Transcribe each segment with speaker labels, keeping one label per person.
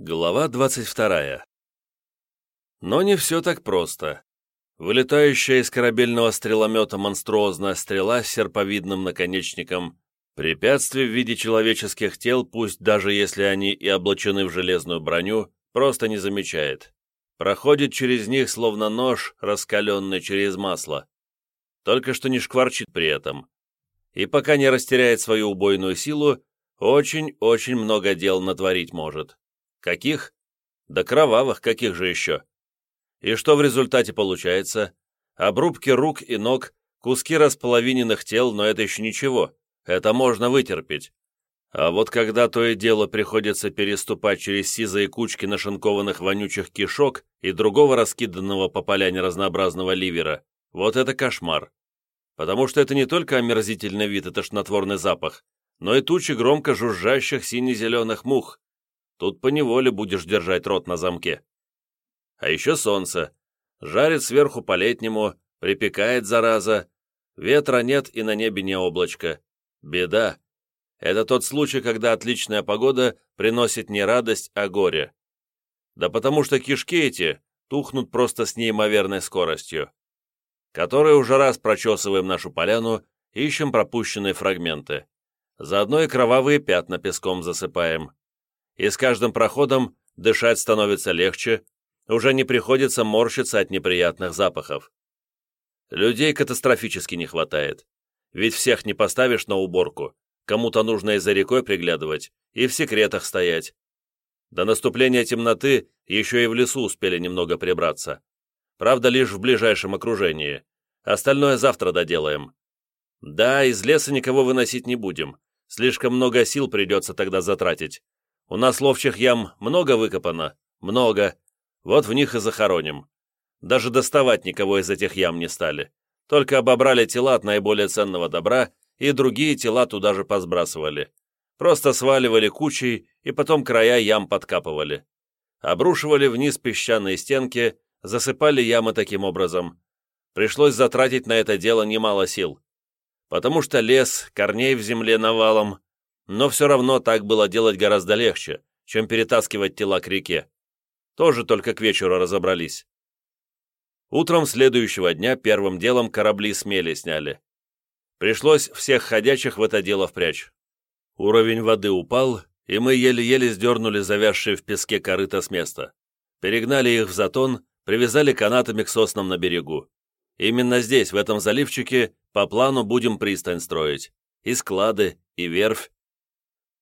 Speaker 1: Глава 22. Но не все так просто. Вылетающая из корабельного стреломета монструозная стрела с серповидным наконечником препятствий в виде человеческих тел, пусть даже если они и облачены в железную броню, просто не замечает. Проходит через них, словно нож, раскаленный через масло. Только что не шкварчит при этом. И пока не растеряет свою убойную силу, очень-очень много дел натворить может. Каких? Да кровавых, каких же еще? И что в результате получается? Обрубки рук и ног, куски располовиненных тел, но это еще ничего. Это можно вытерпеть. А вот когда то и дело приходится переступать через сизые кучки нашинкованных вонючих кишок и другого раскиданного по поляне разнообразного ливера, вот это кошмар. Потому что это не только омерзительный вид и тошнотворный запах, но и тучи громко жужжащих сине-зеленых мух. Тут поневоле будешь держать рот на замке. А еще солнце. Жарит сверху по-летнему, припекает, зараза. Ветра нет и на небе не облачко. Беда. Это тот случай, когда отличная погода приносит не радость, а горе. Да потому что кишки эти тухнут просто с неимоверной скоростью. Которые уже раз прочесываем нашу поляну, ищем пропущенные фрагменты. Заодно и кровавые пятна песком засыпаем и с каждым проходом дышать становится легче, уже не приходится морщиться от неприятных запахов. Людей катастрофически не хватает, ведь всех не поставишь на уборку, кому-то нужно и за рекой приглядывать, и в секретах стоять. До наступления темноты еще и в лесу успели немного прибраться. Правда, лишь в ближайшем окружении. Остальное завтра доделаем. Да, из леса никого выносить не будем. Слишком много сил придется тогда затратить. У нас ловчих ям много выкопано? Много. Вот в них и захороним. Даже доставать никого из этих ям не стали. Только обобрали тела от наиболее ценного добра, и другие тела туда же посбрасывали. Просто сваливали кучей, и потом края ям подкапывали. Обрушивали вниз песчаные стенки, засыпали ямы таким образом. Пришлось затратить на это дело немало сил. Потому что лес, корней в земле навалом, но все равно так было делать гораздо легче, чем перетаскивать тела к реке. Тоже только к вечеру разобрались. Утром следующего дня первым делом корабли смели сняли. Пришлось всех ходячих в это дело впрячь. Уровень воды упал, и мы еле-еле сдернули завязшие в песке корыто с места. Перегнали их в затон, привязали канатами к соснам на берегу. Именно здесь, в этом заливчике, по плану будем пристань строить. И склады, и верфь,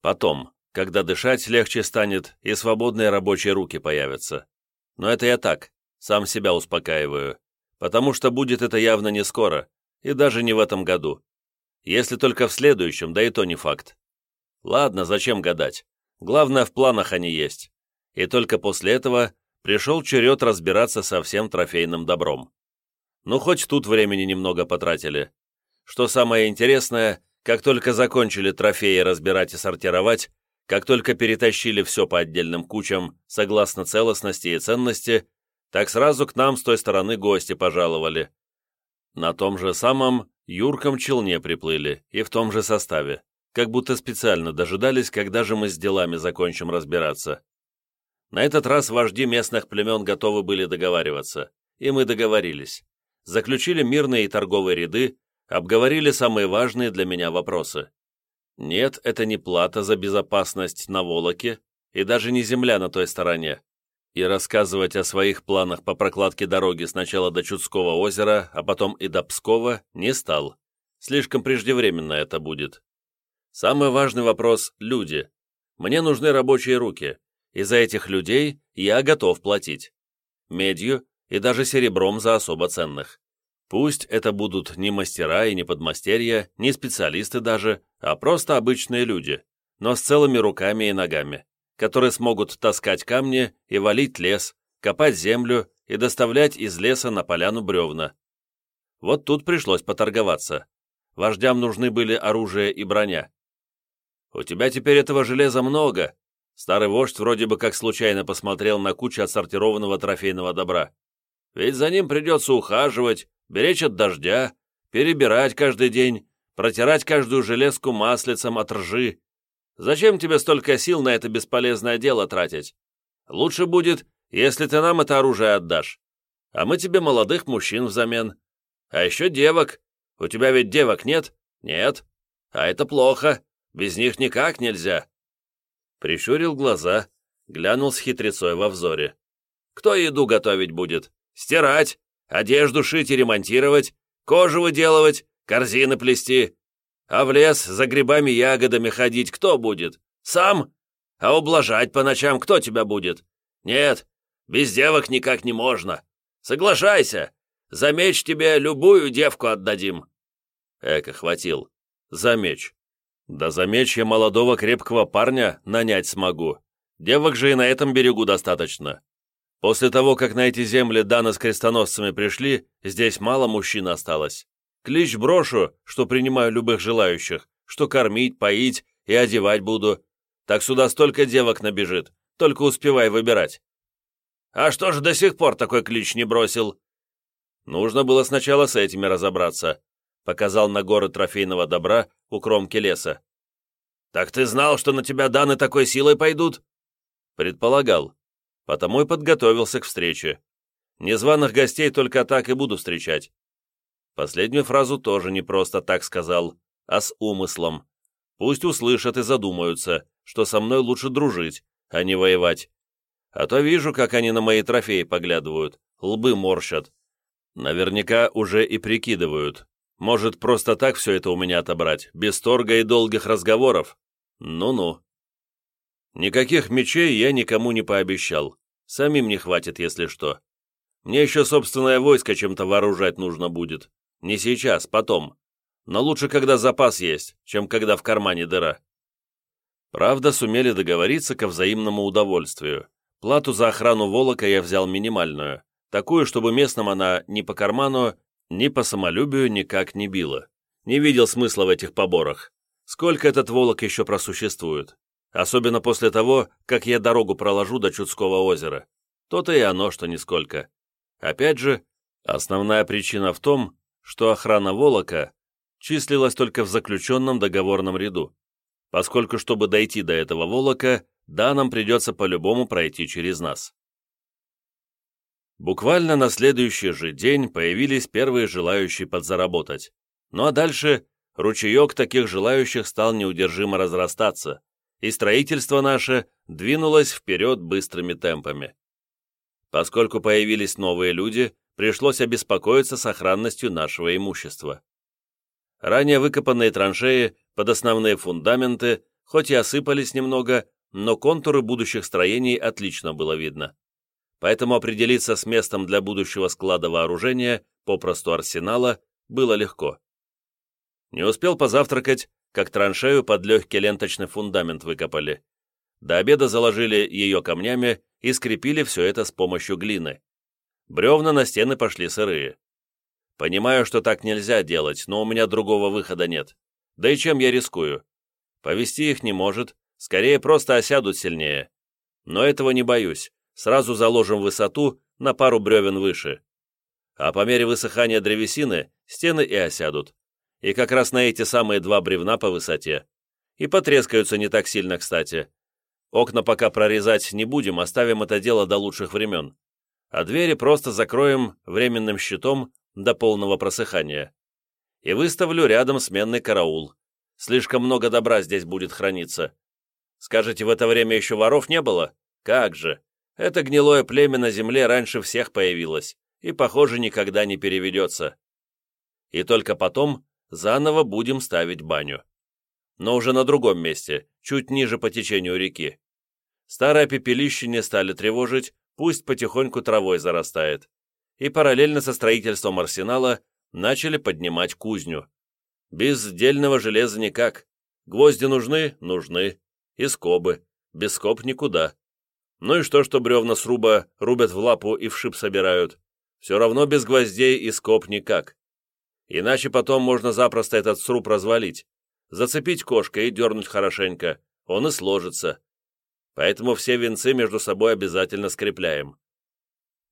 Speaker 1: Потом, когда дышать легче станет и свободные рабочие руки появятся. Но это я так, сам себя успокаиваю, потому что будет это явно не скоро, и даже не в этом году. Если только в следующем, да и то не факт. Ладно, зачем гадать? Главное, в планах они есть. И только после этого пришел черед разбираться со всем трофейным добром. Ну, хоть тут времени немного потратили. Что самое интересное, как только закончили трофеи разбирать и сортировать, как только перетащили все по отдельным кучам, согласно целостности и ценности, так сразу к нам с той стороны гости пожаловали. На том же самом юрком челне приплыли, и в том же составе, как будто специально дожидались, когда же мы с делами закончим разбираться. На этот раз вожди местных племен готовы были договариваться, и мы договорились. Заключили мирные и торговые ряды, обговорили самые важные для меня вопросы. Нет, это не плата за безопасность на Волоке и даже не земля на той стороне. И рассказывать о своих планах по прокладке дороги сначала до Чудского озера, а потом и до Пскова не стал. Слишком преждевременно это будет. Самый важный вопрос – люди. Мне нужны рабочие руки, и за этих людей я готов платить. Медью и даже серебром за особо ценных. Пусть это будут не мастера и не подмастерья, не специалисты даже, а просто обычные люди, но с целыми руками и ногами, которые смогут таскать камни и валить лес, копать землю и доставлять из леса на поляну бревна. Вот тут пришлось поторговаться. Вождям нужны были оружие и броня. «У тебя теперь этого железа много», Старый вождь вроде бы как случайно посмотрел на кучу отсортированного трофейного добра. «Ведь за ним придется ухаживать, беречь от дождя, перебирать каждый день, протирать каждую железку маслицем от ржи. Зачем тебе столько сил на это бесполезное дело тратить? Лучше будет, если ты нам это оружие отдашь, а мы тебе молодых мужчин взамен. А еще девок. У тебя ведь девок нет? Нет. А это плохо. Без них никак нельзя. Прищурил глаза, глянул с хитрецой во взоре. Кто еду готовить будет? Стирать, одежду шить и ремонтировать, кожу выделывать, корзины плести. А в лес за грибами-ягодами ходить кто будет? Сам? А ублажать по ночам кто тебя будет? Нет, без девок никак не можно. Соглашайся, за меч тебе любую девку отдадим. Эка хватил. За меч. Да за меч я молодого крепкого парня нанять смогу. Девок же и на этом берегу достаточно. После того, как на эти земли Дана с крестоносцами пришли, здесь мало мужчин осталось. Клич брошу, что принимаю любых желающих, что кормить, поить и одевать буду. Так сюда столько девок набежит, только успевай выбирать. А что же до сих пор такой клич не бросил? Нужно было сначала с этими разобраться, показал на горы трофейного добра у кромки леса. Так ты знал, что на тебя Даны такой силой пойдут? Предполагал, потому и подготовился к встрече. Незваных гостей только так и буду встречать. Последнюю фразу тоже не просто так сказал, а с умыслом. Пусть услышат и задумаются, что со мной лучше дружить, а не воевать. А то вижу, как они на мои трофеи поглядывают, лбы морщат. Наверняка уже и прикидывают. Может, просто так все это у меня отобрать, без торга и долгих разговоров? Ну-ну. Никаких мечей я никому не пообещал. Самим не хватит, если что. Мне еще собственное войско чем-то вооружать нужно будет. Не сейчас, потом. Но лучше, когда запас есть, чем когда в кармане дыра. Правда, сумели договориться ко взаимному удовольствию. Плату за охрану Волока я взял минимальную, такую, чтобы местным она ни по карману, ни по самолюбию никак не била. Не видел смысла в этих поборах. Сколько этот Волок еще просуществует? Особенно после того, как я дорогу проложу до Чудского озера. То-то и оно, что нисколько. Опять же, основная причина в том, что охрана Волока числилась только в заключенном договорном ряду, поскольку, чтобы дойти до этого Волока, да, нам придется по-любому пройти через нас. Буквально на следующий же день появились первые желающие подзаработать. Ну а дальше ручеек таких желающих стал неудержимо разрастаться, и строительство наше двинулось вперед быстрыми темпами. Поскольку появились новые люди, пришлось обеспокоиться сохранностью нашего имущества. Ранее выкопанные траншеи под основные фундаменты, хоть и осыпались немного, но контуры будущих строений отлично было видно. Поэтому определиться с местом для будущего склада вооружения, попросту арсенала, было легко. Не успел позавтракать, как траншею под легкий ленточный фундамент выкопали. До обеда заложили ее камнями и скрепили все это с помощью глины. Бревна на стены пошли сырые. Понимаю, что так нельзя делать, но у меня другого выхода нет. Да и чем я рискую? Повести их не может, скорее просто осядут сильнее. Но этого не боюсь, сразу заложим высоту на пару бревен выше. А по мере высыхания древесины стены и осядут и как раз на эти самые два бревна по высоте. И потрескаются не так сильно, кстати. Окна пока прорезать не будем, оставим это дело до лучших времен. А двери просто закроем временным щитом до полного просыхания. И выставлю рядом сменный караул. Слишком много добра здесь будет храниться. Скажете, в это время еще воров не было? Как же! Это гнилое племя на земле раньше всех появилось, и, похоже, никогда не переведется. И только потом заново будем ставить баню. Но уже на другом месте, чуть ниже по течению реки. Старое пепелище не стали тревожить, пусть потихоньку травой зарастает. И параллельно со строительством арсенала начали поднимать кузню. Без дельного железа никак. Гвозди нужны? Нужны. И скобы. Без скоб никуда. Ну и что, что бревна сруба рубят в лапу и в шип собирают? Все равно без гвоздей и скоб никак. Иначе потом можно запросто этот сруб развалить, зацепить кошкой и дернуть хорошенько, он и сложится. Поэтому все венцы между собой обязательно скрепляем.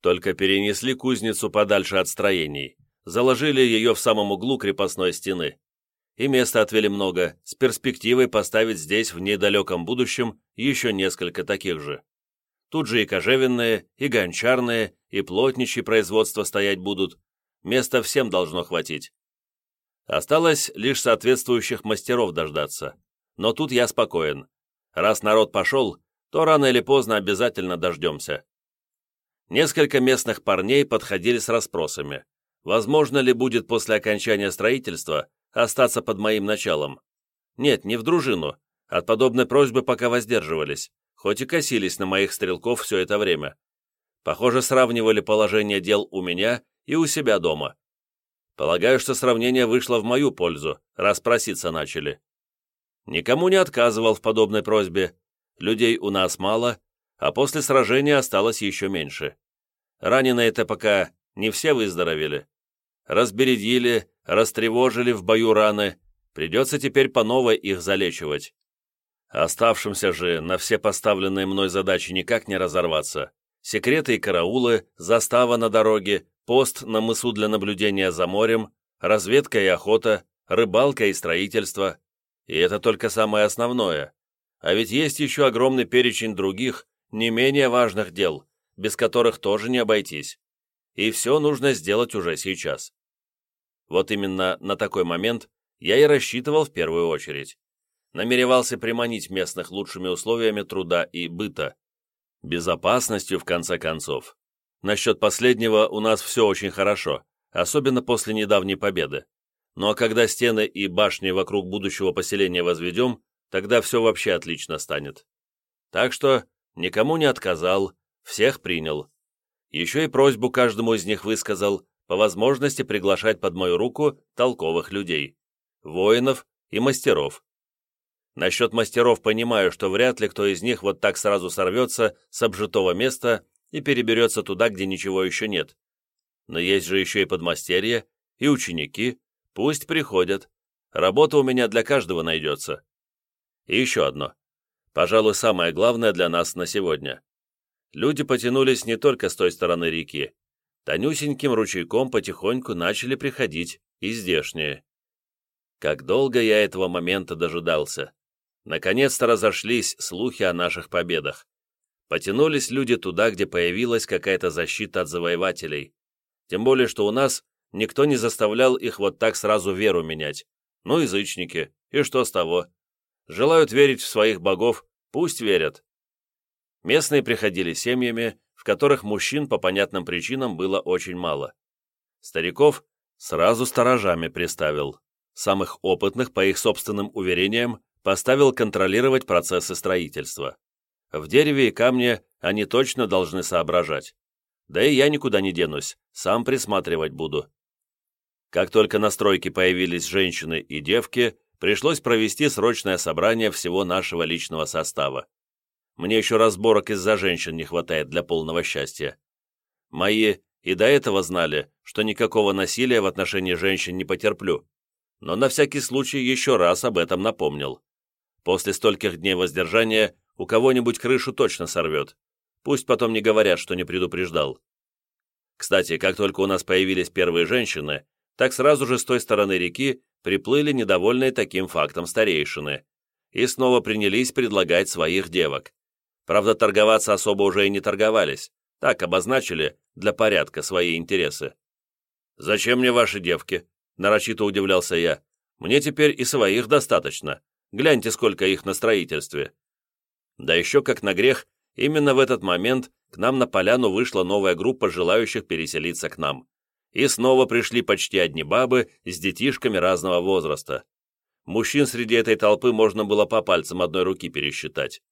Speaker 1: Только перенесли кузницу подальше от строений, заложили ее в самом углу крепостной стены. И места отвели много, с перспективой поставить здесь в недалеком будущем еще несколько таких же. Тут же и кожевенные, и гончарные, и плотничьи производства стоять будут. Места всем должно хватить. Осталось лишь соответствующих мастеров дождаться. Но тут я спокоен. Раз народ пошел, то рано или поздно обязательно дождемся. Несколько местных парней подходили с расспросами. Возможно ли будет после окончания строительства остаться под моим началом? Нет, не в дружину. От подобной просьбы пока воздерживались, хоть и косились на моих стрелков все это время. Похоже, сравнивали положение дел у меня и у себя дома. Полагаю, что сравнение вышло в мою пользу, раз проситься начали. Никому не отказывал в подобной просьбе. Людей у нас мало, а после сражения осталось еще меньше. Раненые-то пока не все выздоровели. Разбередили, растревожили в бою раны, придется теперь по новой их залечивать. Оставшимся же на все поставленные мной задачи никак не разорваться. Секреты и караулы, застава на дороге, пост на мысу для наблюдения за морем, разведка и охота, рыбалка и строительство. И это только самое основное. А ведь есть еще огромный перечень других, не менее важных дел, без которых тоже не обойтись. И все нужно сделать уже сейчас. Вот именно на такой момент я и рассчитывал в первую очередь. Намеревался приманить местных лучшими условиями труда и быта. Безопасностью, в конце концов. Насчет последнего у нас все очень хорошо, особенно после недавней победы. Ну а когда стены и башни вокруг будущего поселения возведем, тогда все вообще отлично станет. Так что никому не отказал, всех принял. Еще и просьбу каждому из них высказал, по возможности приглашать под мою руку толковых людей, воинов и мастеров. Насчет мастеров понимаю, что вряд ли кто из них вот так сразу сорвется с обжитого места и переберется туда, где ничего еще нет. Но есть же еще и подмастерья, и ученики, Пусть приходят. Работа у меня для каждого найдется. И еще одно. Пожалуй, самое главное для нас на сегодня. Люди потянулись не только с той стороны реки. Тонюсеньким ручейком потихоньку начали приходить и здешние. Как долго я этого момента дожидался. Наконец-то разошлись слухи о наших победах. Потянулись люди туда, где появилась какая-то защита от завоевателей. Тем более, что у нас Никто не заставлял их вот так сразу веру менять. Ну, язычники, и что с того? Желают верить в своих богов, пусть верят. Местные приходили семьями, в которых мужчин по понятным причинам было очень мало. Стариков сразу сторожами приставил. Самых опытных, по их собственным уверениям, поставил контролировать процессы строительства. В дереве и камне они точно должны соображать. Да и я никуда не денусь, сам присматривать буду. Как только на стройке появились женщины и девки, пришлось провести срочное собрание всего нашего личного состава. Мне еще разборок из-за женщин не хватает для полного счастья. Мои и до этого знали, что никакого насилия в отношении женщин не потерплю, но на всякий случай еще раз об этом напомнил. После стольких дней воздержания у кого-нибудь крышу точно сорвет. Пусть потом не говорят, что не предупреждал. Кстати, как только у нас появились первые женщины, так сразу же с той стороны реки приплыли недовольные таким фактом старейшины и снова принялись предлагать своих девок. Правда, торговаться особо уже и не торговались, так обозначили для порядка свои интересы. «Зачем мне ваши девки?» – нарочито удивлялся я. «Мне теперь и своих достаточно. Гляньте, сколько их на строительстве». Да еще как на грех, именно в этот момент к нам на поляну вышла новая группа желающих переселиться к нам и снова пришли почти одни бабы с детишками разного возраста. Мужчин среди этой толпы можно было по пальцам одной руки пересчитать.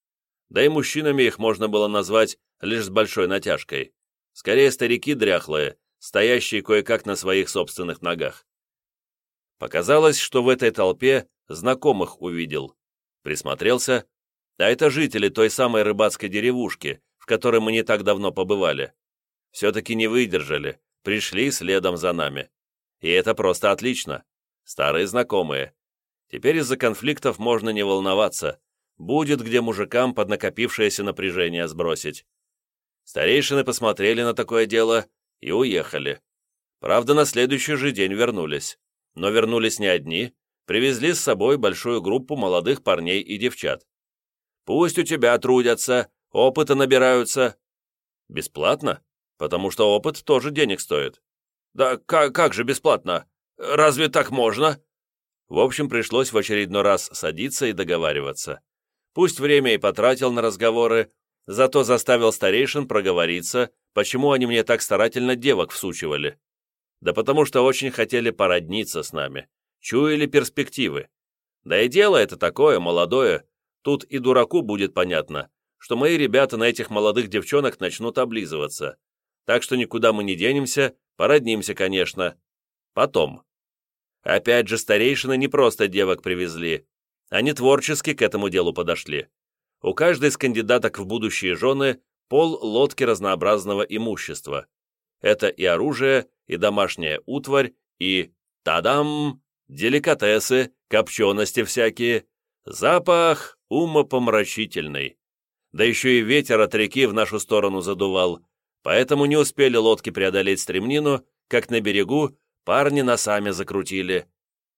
Speaker 1: Да и мужчинами их можно было назвать лишь с большой натяжкой. Скорее старики дряхлые, стоящие кое-как на своих собственных ногах. Показалось, что в этой толпе знакомых увидел. Присмотрелся, а это жители той самой рыбацкой деревушки, в которой мы не так давно побывали. Все-таки не выдержали, пришли следом за нами. И это просто отлично. Старые знакомые. Теперь из-за конфликтов можно не волноваться. Будет где мужикам под накопившееся напряжение сбросить. Старейшины посмотрели на такое дело и уехали. Правда, на следующий же день вернулись. Но вернулись не одни, привезли с собой большую группу молодых парней и девчат. «Пусть у тебя трудятся, опыта набираются». «Бесплатно? Потому что опыт тоже денег стоит». «Да как, как же бесплатно? Разве так можно?» В общем, пришлось в очередной раз садиться и договариваться. Пусть время и потратил на разговоры, зато заставил старейшин проговориться, почему они мне так старательно девок всучивали. Да потому что очень хотели породниться с нами, чуяли перспективы. Да и дело это такое, молодое, тут и дураку будет понятно, что мои ребята на этих молодых девчонок начнут облизываться. Так что никуда мы не денемся, породнимся, конечно. Потом. Опять же, старейшины не просто девок привезли, они творчески к этому делу подошли. У каждой из кандидаток в будущие жены пол лодки разнообразного имущества. Это и оружие, и домашняя утварь, и, тадам, деликатесы, копчености всякие. Запах умопомрачительный. Да еще и ветер от реки в нашу сторону задувал, поэтому не успели лодки преодолеть стремнину, как на берегу парни носами закрутили.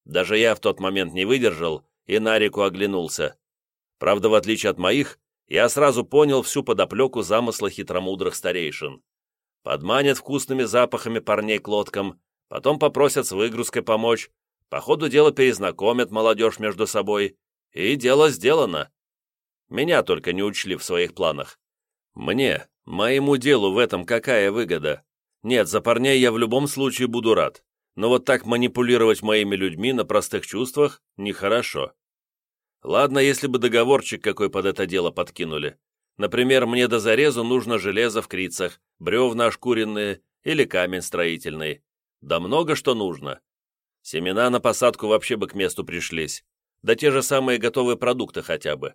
Speaker 1: Даже я в тот момент не выдержал и на реку оглянулся. Правда, в отличие от моих, я сразу понял всю подоплеку замысла хитромудрых старейшин. Подманят вкусными запахами парней к лодкам, потом попросят с выгрузкой помочь, по ходу дела перезнакомят молодежь между собой, и дело сделано. Меня только не учли в своих планах. Мне, моему делу в этом какая выгода? Нет, за парней я в любом случае буду рад, но вот так манипулировать моими людьми на простых чувствах нехорошо. Ладно, если бы договорчик какой под это дело подкинули. Например, мне до зарезу нужно железо в крицах, бревна ошкуренные или камень строительный. Да много что нужно. Семена на посадку вообще бы к месту пришлись. Да те же самые готовые продукты хотя бы.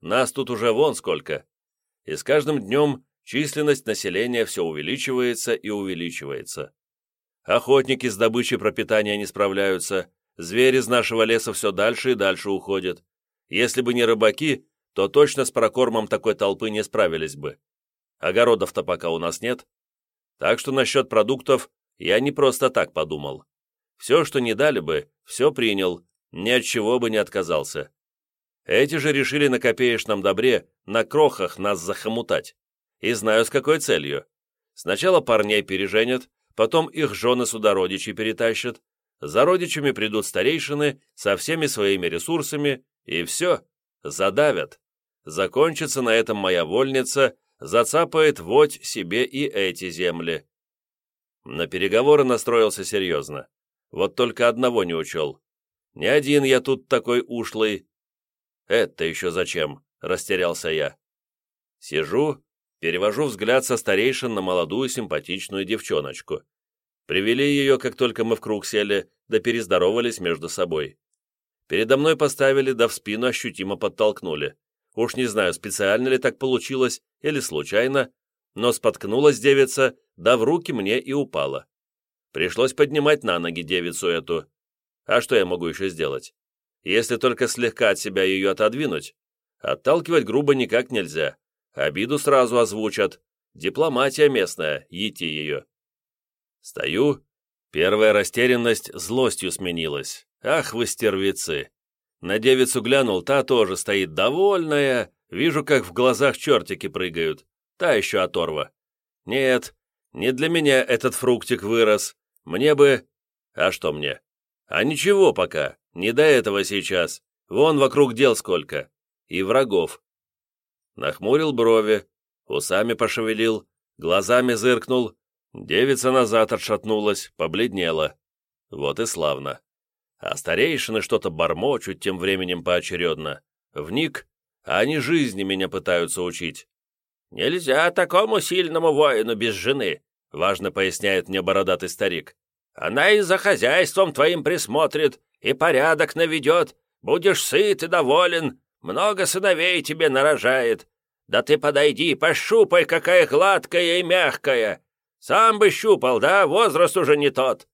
Speaker 1: Нас тут уже вон сколько. И с каждым днем численность населения все увеличивается и увеличивается. Охотники с добычей пропитания не справляются, звери из нашего леса все дальше и дальше уходят. Если бы не рыбаки, то точно с прокормом такой толпы не справились бы. Огородов-то пока у нас нет. Так что насчет продуктов я не просто так подумал. Все, что не дали бы, все принял, ни от чего бы не отказался. Эти же решили на копеечном добре, на крохах нас захомутать. И знаю, с какой целью. Сначала парней переженят, потом их жены сюда родичи перетащат, за родичами придут старейшины со всеми своими ресурсами, и все, задавят. Закончится на этом моя вольница, зацапает водь себе и эти земли. На переговоры настроился серьезно. Вот только одного не учел. Не один я тут такой ушлый. Это еще зачем? Растерялся я. Сижу, перевожу взгляд со старейшин на молодую симпатичную девчоночку. Привели ее, как только мы в круг сели, да перездоровались между собой. Передо мной поставили, да в спину ощутимо подтолкнули. Уж не знаю, специально ли так получилось, или случайно, но споткнулась девица, да в руки мне и упала. Пришлось поднимать на ноги девицу эту. А что я могу еще сделать? Если только слегка от себя ее отодвинуть. Отталкивать грубо никак нельзя. Обиду сразу озвучат. Дипломатия местная, ети ее. Стою. Первая растерянность злостью сменилась. Ах вы стервицы! На девицу глянул, та тоже стоит довольная. Вижу, как в глазах чертики прыгают. Та еще оторва. Нет, не для меня этот фруктик вырос. Мне бы... А что мне? А ничего пока, не до этого сейчас. Вон вокруг дел сколько. И врагов. Нахмурил брови, усами пошевелил, глазами зыркнул. Девица назад отшатнулась, побледнела. Вот и славно. А старейшины что-то бормочут тем временем поочередно. Вник, а они жизни меня пытаются учить. «Нельзя такому сильному воину без жены», — важно поясняет мне бородатый старик. «Она и за хозяйством твоим присмотрит, и порядок наведет. Будешь сыт и доволен, много сыновей тебе нарожает. Да ты подойди, пощупай, какая гладкая и мягкая. Сам бы щупал, да, возраст уже не тот.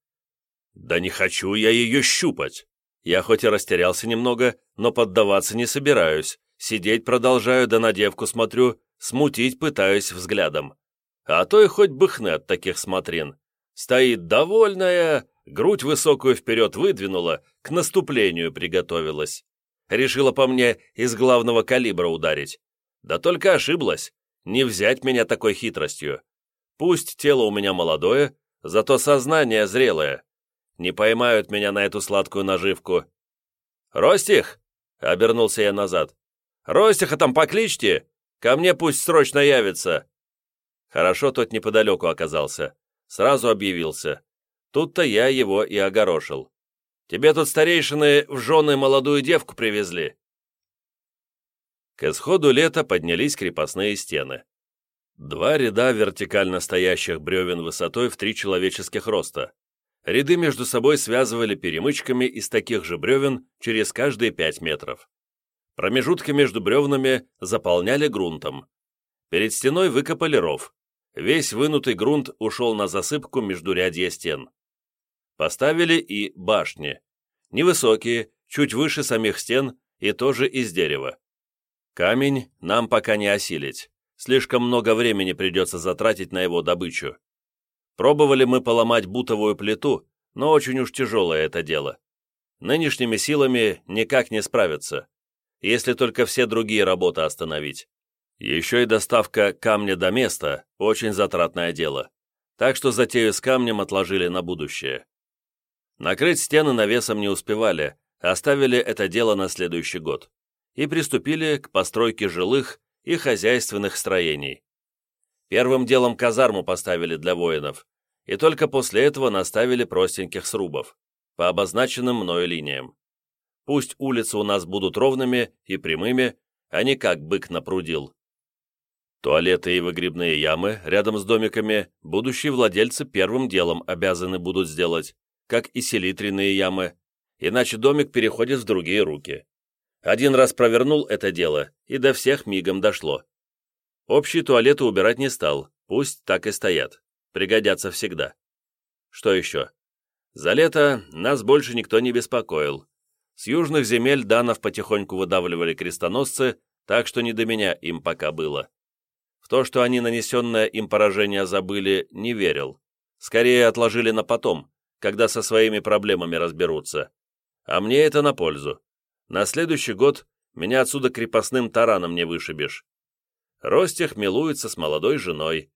Speaker 1: «Да не хочу я ее щупать. Я хоть и растерялся немного, но поддаваться не собираюсь. Сидеть продолжаю, да на девку смотрю, смутить пытаюсь взглядом. А то и хоть бы хны от таких смотрин. Стоит довольная, грудь высокую вперед выдвинула, к наступлению приготовилась. Решила по мне из главного калибра ударить. Да только ошиблась. Не взять меня такой хитростью. Пусть тело у меня молодое, зато сознание зрелое. Не поймают меня на эту сладкую наживку. «Ростих!» — обернулся я назад. «Ростиха там покличьте! Ко мне пусть срочно явится!» Хорошо тот неподалеку оказался. Сразу объявился. Тут-то я его и огорошил. «Тебе тут старейшины в жены молодую девку привезли». К исходу лета поднялись крепостные стены. Два ряда вертикально стоящих бревен высотой в три человеческих роста. Ряды между собой связывали перемычками из таких же бревен через каждые пять метров. Промежутки между бревнами заполняли грунтом. Перед стеной выкопали ров. Весь вынутый грунт ушел на засыпку между рядья стен. Поставили и башни. Невысокие, чуть выше самих стен и тоже из дерева. Камень нам пока не осилить. Слишком много времени придется затратить на его добычу. Пробовали мы поломать бутовую плиту, но очень уж тяжелое это дело. Нынешними силами никак не справиться, если только все другие работы остановить. Еще и доставка камня до места – очень затратное дело. Так что затею с камнем отложили на будущее. Накрыть стены навесом не успевали, оставили это дело на следующий год и приступили к постройке жилых и хозяйственных строений. Первым делом казарму поставили для воинов, и только после этого наставили простеньких срубов, по обозначенным мною линиям. Пусть улицы у нас будут ровными и прямыми, а не как бык напрудил. Туалеты и выгребные ямы рядом с домиками будущие владельцы первым делом обязаны будут сделать, как и селитренные ямы, иначе домик переходит в другие руки. Один раз провернул это дело, и до всех мигом дошло. Общие туалеты убирать не стал, пусть так и стоят. Пригодятся всегда. Что еще? За лето нас больше никто не беспокоил. С южных земель данов потихоньку выдавливали крестоносцы, так что не до меня им пока было. В то, что они нанесенное им поражение забыли, не верил. Скорее отложили на потом, когда со своими проблемами разберутся. А мне это на пользу. На следующий год меня отсюда крепостным тараном не вышибешь. Ростих милуется с молодой женой.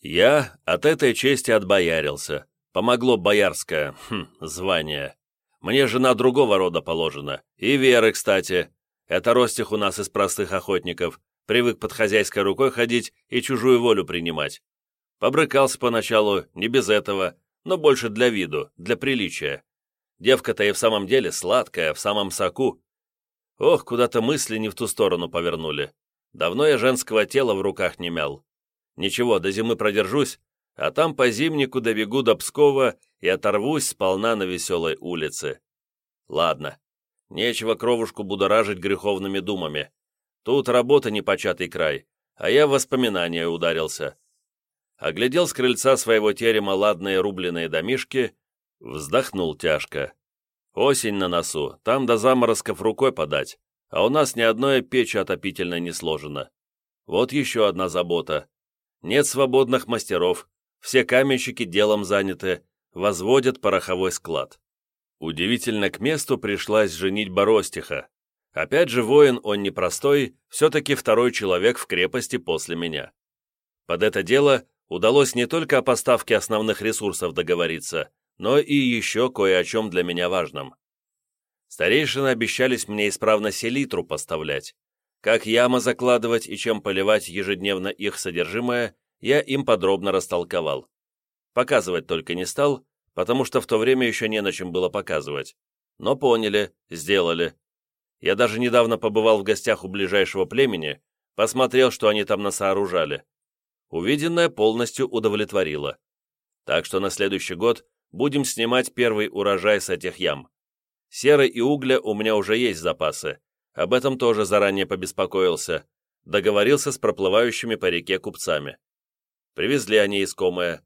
Speaker 1: Я от этой чести отбоярился. Помогло боярское, хм, звание. Мне жена другого рода положена. И веры, кстати. Это Ростих у нас из простых охотников. Привык под хозяйской рукой ходить и чужую волю принимать. Побрыкался поначалу, не без этого, но больше для виду, для приличия. Девка-то и в самом деле сладкая, в самом соку. Ох, куда-то мысли не в ту сторону повернули. Давно я женского тела в руках не мял. Ничего, до зимы продержусь, а там по зимнику добегу до Пскова и оторвусь сполна на веселой улице. Ладно, нечего кровушку будоражить греховными думами. Тут работа непочатый край, а я в воспоминания ударился. Оглядел с крыльца своего терема ладные рубленые домишки, вздохнул тяжко. Осень на носу, там до заморозков рукой подать, а у нас ни одной печи отопительной не сложено. Вот еще одна забота. Нет свободных мастеров, все каменщики делом заняты, возводят пороховой склад. Удивительно к месту пришлась женить Боростиха. Опять же, воин он непростой, все-таки второй человек в крепости после меня. Под это дело удалось не только о поставке основных ресурсов договориться, но и еще кое о чем для меня важном. Старейшины обещались мне исправно селитру поставлять. Как яма закладывать и чем поливать ежедневно их содержимое, я им подробно растолковал. Показывать только не стал, потому что в то время еще не на чем было показывать. Но поняли, сделали. Я даже недавно побывал в гостях у ближайшего племени, посмотрел, что они там насооружали. Увиденное полностью удовлетворило. Так что на следующий год будем снимать первый урожай с этих ям. Серы и угля у меня уже есть запасы. Об этом тоже заранее побеспокоился. Договорился с проплывающими по реке купцами. Привезли они искомое.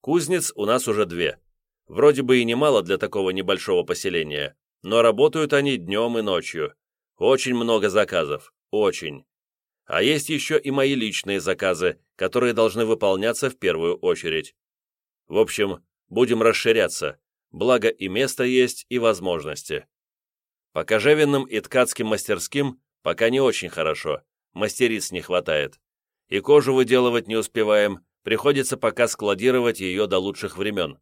Speaker 1: Кузнец у нас уже две. Вроде бы и немало для такого небольшого поселения, но работают они днем и ночью. Очень много заказов. Очень. А есть еще и мои личные заказы, которые должны выполняться в первую очередь. В общем, Будем расширяться, благо и место есть, и возможности. По кожевенным и ткацким мастерским пока не очень хорошо, мастериц не хватает. и кожу выделывать не успеваем, приходится пока складировать ее до лучших времен.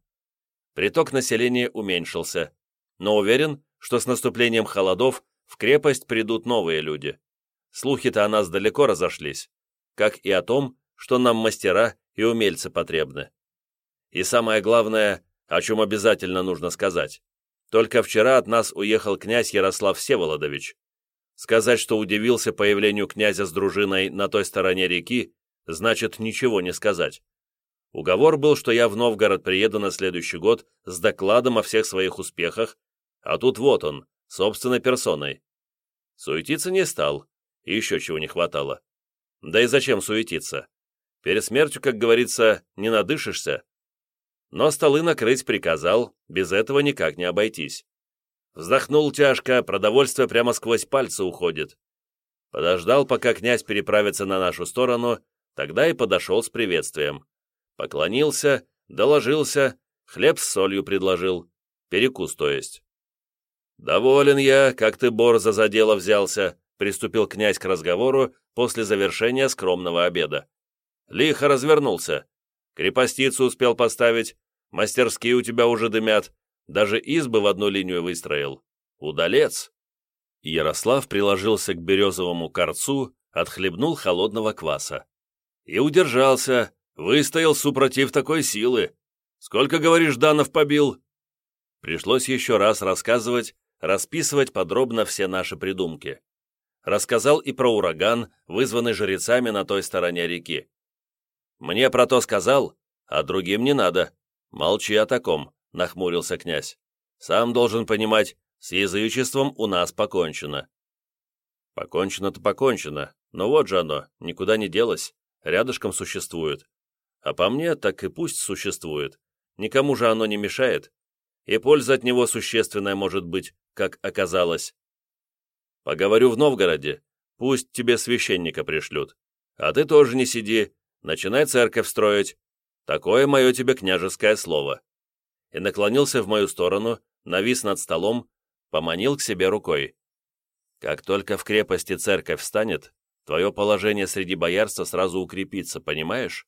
Speaker 1: Приток населения уменьшился, но уверен, что с наступлением холодов в крепость придут новые люди. Слухи-то о нас далеко разошлись, как и о том, что нам мастера и умельцы потребны. И самое главное, о чем обязательно нужно сказать. Только вчера от нас уехал князь Ярослав Всеволодович. Сказать, что удивился появлению князя с дружиной на той стороне реки, значит ничего не сказать. Уговор был, что я в Новгород приеду на следующий год с докладом о всех своих успехах, а тут вот он, собственной персоной. Суетиться не стал, и еще чего не хватало. Да и зачем суетиться? Перед смертью, как говорится, не надышишься. Но столы накрыть приказал, без этого никак не обойтись. Вздохнул тяжко, продовольствие прямо сквозь пальцы уходит. Подождал, пока князь переправится на нашу сторону, тогда и подошел с приветствием. Поклонился, доложился, хлеб с солью предложил. Перекус, то есть. «Доволен я, как ты борзо за дело взялся», приступил князь к разговору после завершения скромного обеда. Лихо развернулся. Крепостицу успел поставить, мастерские у тебя уже дымят, даже избы в одну линию выстроил. Удалец!» Ярослав приложился к березовому корцу, отхлебнул холодного кваса. И удержался, выстоял супротив такой силы. Сколько, говоришь, Данов побил? Пришлось еще раз рассказывать, расписывать подробно все наши придумки. Рассказал и про ураган, вызванный жрецами на той стороне реки. Мне про то сказал, а другим не надо. Молчи о таком, нахмурился князь. Сам должен понимать, с язычеством у нас покончено. Покончено-то покончено, но вот же оно, никуда не делось, рядышком существует. А по мне, так и пусть существует. Никому же оно не мешает. И польза от него существенная может быть, как оказалось. Поговорю в Новгороде, пусть тебе священника пришлют. А ты тоже не сиди, начинай церковь строить. Такое мое тебе княжеское слово». И наклонился в мою сторону, навис над столом, поманил к себе рукой. «Как только в крепости церковь встанет, твое положение среди боярства сразу укрепится, понимаешь?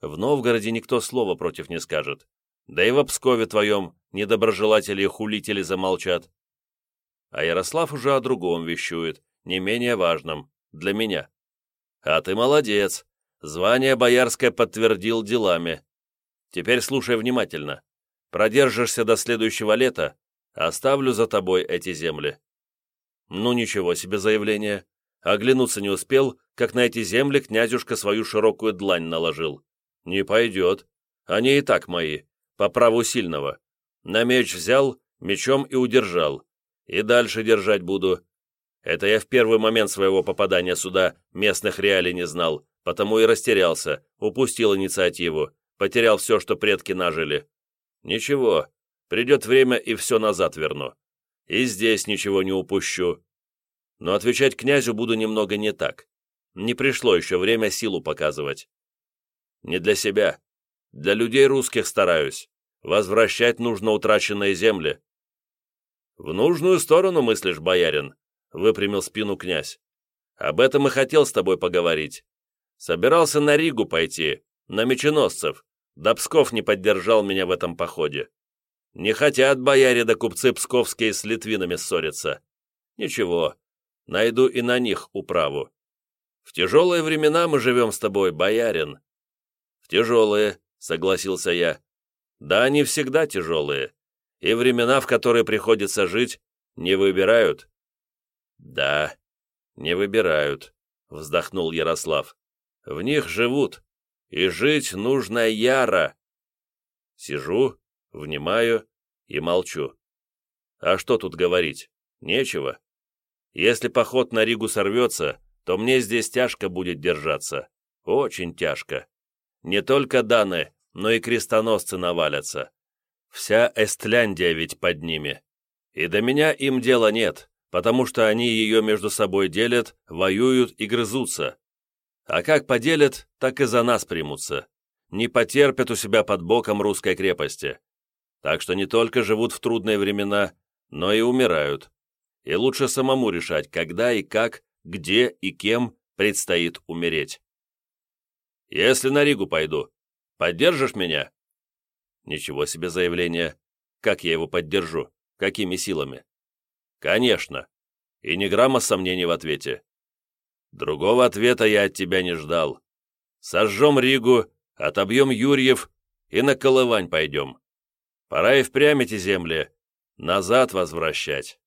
Speaker 1: В Новгороде никто слова против не скажет. Да и в Пскове твоем недоброжелатели и хулители замолчат. А Ярослав уже о другом вещует, не менее важном, для меня. А ты молодец, Звание боярское подтвердил делами. Теперь слушай внимательно. Продержишься до следующего лета, оставлю за тобой эти земли». Ну ничего себе заявление. Оглянуться не успел, как на эти земли князюшка свою широкую длань наложил. Не пойдет. Они и так мои, по праву сильного. На меч взял, мечом и удержал. И дальше держать буду. Это я в первый момент своего попадания сюда местных реалий не знал, потому и растерялся, упустил инициативу, потерял все, что предки нажили. Ничего, придет время и все назад верну. И здесь ничего не упущу. Но отвечать князю буду немного не так. Не пришло еще время силу показывать. Не для себя. Для людей русских стараюсь. Возвращать нужно утраченные земли. В нужную сторону мыслишь, боярин, выпрямил спину князь. Об этом и хотел с тобой поговорить. Собирался на Ригу пойти, на меченосцев, да Псков не поддержал меня в этом походе. Не хотят бояре да купцы псковские с литвинами ссориться. Ничего, найду и на них управу. В тяжелые времена мы живем с тобой, боярин. В тяжелые, согласился я. Да, они всегда тяжелые. И времена, в которые приходится жить, не выбирают. Да, не выбирают, вздохнул Ярослав. В них живут, и жить нужно яро. Сижу, внимаю и молчу. А что тут говорить? Нечего. Если поход на Ригу сорвется, то мне здесь тяжко будет держаться. Очень тяжко. Не только Даны, но и крестоносцы навалятся. Вся Эстляндия ведь под ними. И до меня им дела нет, потому что они ее между собой делят, воюют и грызутся. А как поделят, так и за нас примутся. Не потерпят у себя под боком русской крепости. Так что не только живут в трудные времена, но и умирают. И лучше самому решать, когда и как, где и кем предстоит умереть. Если на Ригу пойду, поддержишь меня?» Ничего себе заявление. Как я его поддержу? Какими силами? Конечно. И ни грамма сомнений в ответе. Другого ответа я от тебя не ждал. Сожжем Ригу, отобьем Юрьев и на Колывань пойдем. Пора и впрямь эти земли назад возвращать.